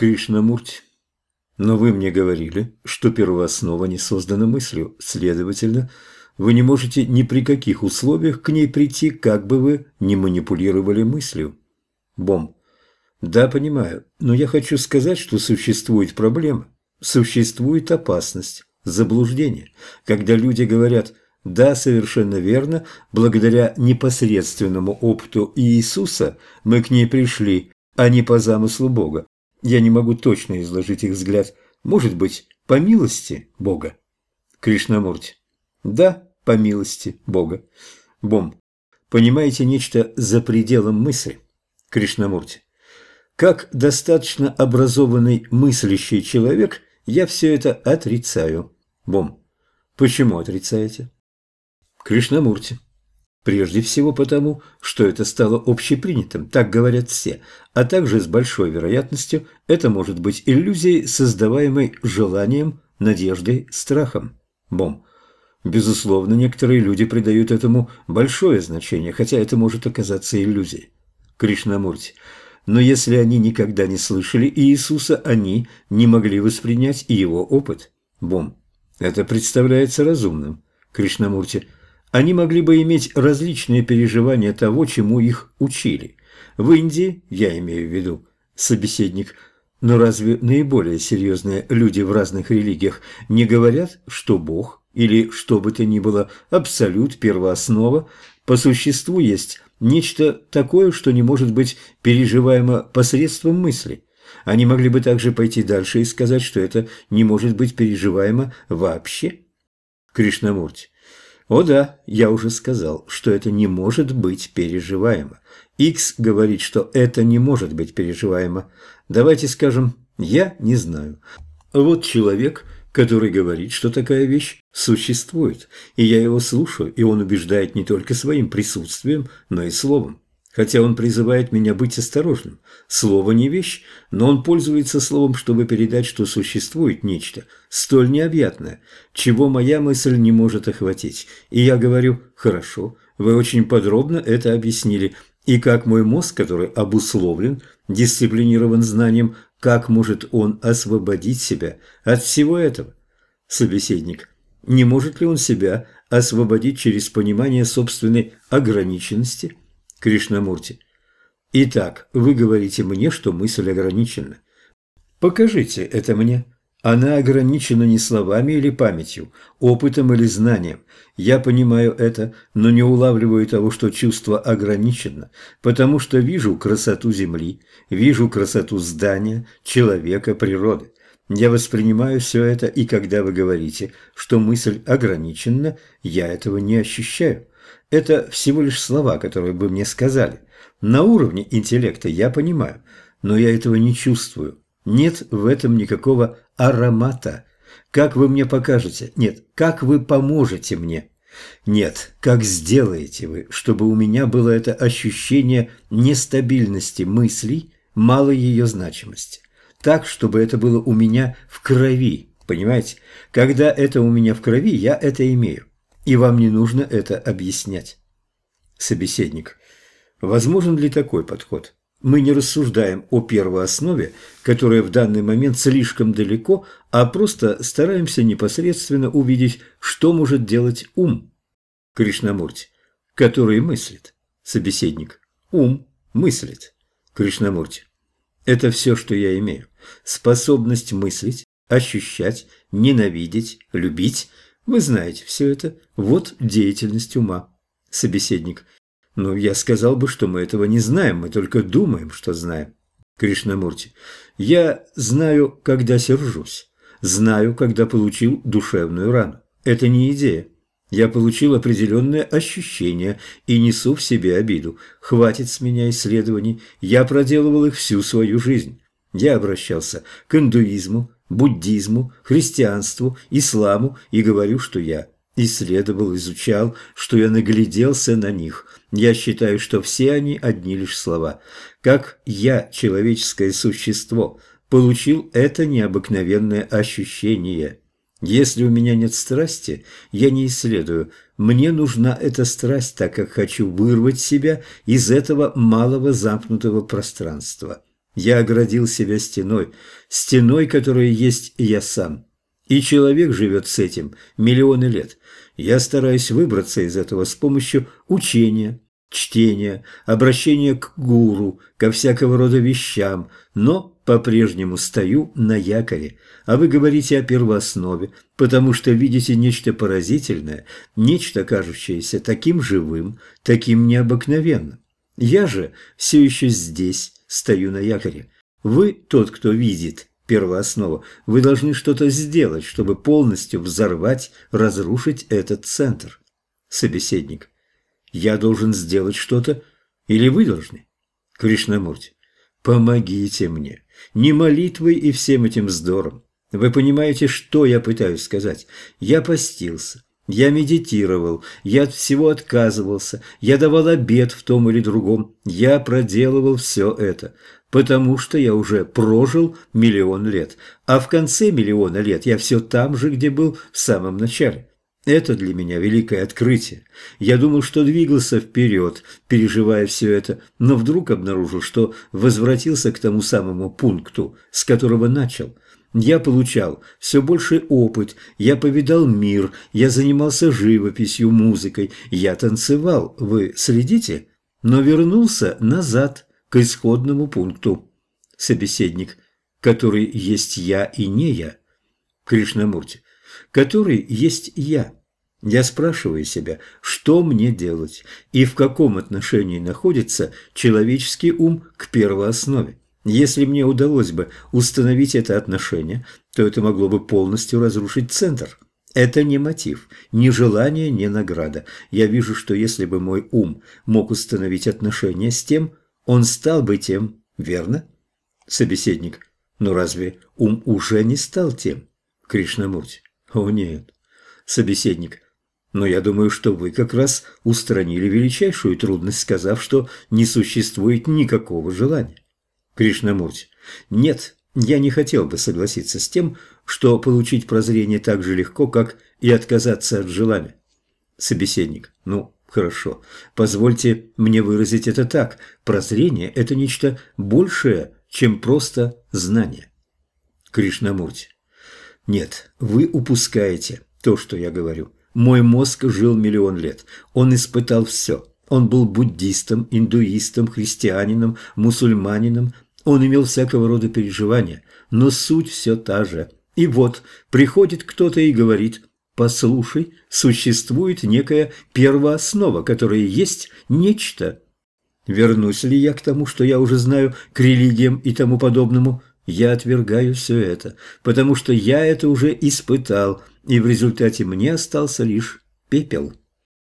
Кришнамурти, но вы мне говорили, что первооснова не создана мыслью, следовательно, вы не можете ни при каких условиях к ней прийти, как бы вы ни манипулировали мыслью. Бом. Да, понимаю, но я хочу сказать, что существует проблема, существует опасность, заблуждение, когда люди говорят «да, совершенно верно, благодаря непосредственному опыту Иисуса мы к ней пришли, а не по замыслу Бога». Я не могу точно изложить их взгляд. Может быть, по милости Бога? Кришнамурти. Да, по милости Бога. Бом. Понимаете нечто за пределом мысли? Кришнамурти. Как достаточно образованный мыслящий человек, я все это отрицаю. Бом. Почему отрицаете? Кришнамурти. Прежде всего потому, что это стало общепринятым, так говорят все, а также с большой вероятностью это может быть иллюзией, создаваемой желанием, надеждой, страхом. Бом. Безусловно, некоторые люди придают этому большое значение, хотя это может оказаться иллюзией. Кришнамурти. Но если они никогда не слышали Иисуса, они не могли воспринять и его опыт. Бом. Это представляется разумным. Кришнамурти. Они могли бы иметь различные переживания того, чему их учили. В Индии, я имею в виду, собеседник, но разве наиболее серьезные люди в разных религиях не говорят, что Бог или что бы то ни было абсолют, первооснова, по существу есть нечто такое, что не может быть переживаемо посредством мысли? Они могли бы также пойти дальше и сказать, что это не может быть переживаемо вообще? Кришнамурти. О да, я уже сказал, что это не может быть переживаемо. X говорит, что это не может быть переживаемо. Давайте скажем, я не знаю. Вот человек, который говорит, что такая вещь существует, и я его слушаю, и он убеждает не только своим присутствием, но и словом. Хотя он призывает меня быть осторожным. Слово не вещь, но он пользуется словом, чтобы передать, что существует нечто столь необъятное, чего моя мысль не может охватить. И я говорю «хорошо, вы очень подробно это объяснили». И как мой мозг, который обусловлен, дисциплинирован знанием, как может он освободить себя от всего этого? Собеседник. Не может ли он себя освободить через понимание собственной ограниченности – Кришнамурти. Итак, вы говорите мне, что мысль ограничена. Покажите это мне. Она ограничена не словами или памятью, опытом или знанием. Я понимаю это, но не улавливаю того, что чувство ограничено, потому что вижу красоту Земли, вижу красоту здания, человека, природы. Я воспринимаю все это, и когда вы говорите, что мысль ограничена, я этого не ощущаю. Это всего лишь слова, которые бы мне сказали. На уровне интеллекта я понимаю, но я этого не чувствую. Нет в этом никакого аромата. Как вы мне покажете? Нет, как вы поможете мне? Нет, как сделаете вы, чтобы у меня было это ощущение нестабильности мыслей, малой ее значимости? Так, чтобы это было у меня в крови, понимаете? Когда это у меня в крови, я это имею и вам не нужно это объяснять. Собеседник. Возможен ли такой подход? Мы не рассуждаем о первооснове, которая в данный момент слишком далеко, а просто стараемся непосредственно увидеть, что может делать ум. Кришнамурти. Который мыслит. Собеседник. Ум мыслит. Кришнамурти. Это все, что я имею. Способность мыслить, ощущать, ненавидеть, любить – вы знаете все это. Вот деятельность ума. Собеседник. Ну, я сказал бы, что мы этого не знаем, мы только думаем, что знаем. Кришнамурти. Я знаю, когда сержусь. Знаю, когда получил душевную рану. Это не идея. Я получил определенное ощущение и несу в себе обиду. Хватит с меня исследований. Я проделывал их всю свою жизнь. Я обращался к индуизму, буддизму, христианству, исламу и говорю, что я исследовал, изучал, что я нагляделся на них. Я считаю, что все они одни лишь слова. Как я, человеческое существо, получил это необыкновенное ощущение. Если у меня нет страсти, я не исследую. Мне нужна эта страсть, так как хочу вырвать себя из этого малого замкнутого пространства. Я оградил себя стеной, стеной, которая есть я сам. И человек живет с этим миллионы лет. Я стараюсь выбраться из этого с помощью учения, чтения, обращения к гуру, ко всякого рода вещам, но по-прежнему стою на якоре, а вы говорите о первооснове, потому что видите нечто поразительное, нечто, кажущееся таким живым, таким необыкновенным. Я же все еще здесь стою на якоре. Вы тот, кто видит первооснову. Вы должны что-то сделать, чтобы полностью взорвать, разрушить этот центр. Собеседник. Я должен сделать что-то, или вы должны? Кришнамурти. Помогите мне. Не молитвой и всем этим вздором. Вы понимаете, что я пытаюсь сказать? Я постился. Я медитировал, я от всего отказывался, я давал обед в том или другом, я проделывал все это, потому что я уже прожил миллион лет, а в конце миллиона лет я все там же, где был в самом начале. Это для меня великое открытие. Я думал, что двигался вперед, переживая все это, но вдруг обнаружил, что возвратился к тому самому пункту, с которого начал. Я получал все больше опыт, я повидал мир, я занимался живописью, музыкой, я танцевал, вы следите? Но вернулся назад, к исходному пункту. Собеседник, который есть я и не я. Кришнамурти который есть я. Я спрашиваю себя, что мне делать и в каком отношении находится человеческий ум к первооснове. Если мне удалось бы установить это отношение, то это могло бы полностью разрушить центр. Это не мотив, не желание, не награда. Я вижу, что если бы мой ум мог установить отношение с тем, он стал бы тем, верно? Собеседник. Но разве ум уже не стал тем? Кришнамурти. О нет. Собеседник. Но я думаю, что вы как раз устранили величайшую трудность, сказав, что не существует никакого желания. Кришнамурти. Нет, я не хотел бы согласиться с тем, что получить прозрение так же легко, как и отказаться от желания. Собеседник. Ну, хорошо. Позвольте мне выразить это так. Прозрение – это нечто большее, чем просто знание. Кришнамурти. Нет, вы упускаете то, что я говорю. Мой мозг жил миллион лет. Он испытал все. Он был буддистом, индуистом, христианином, мусульманином. Он имел всякого рода переживания, но суть все та же. И вот приходит кто-то и говорит, послушай, существует некая первооснова, которая есть нечто. Вернусь ли я к тому, что я уже знаю, к религиям и тому подобному? Я отвергаю все это, потому что я это уже испытал, и в результате мне остался лишь пепел.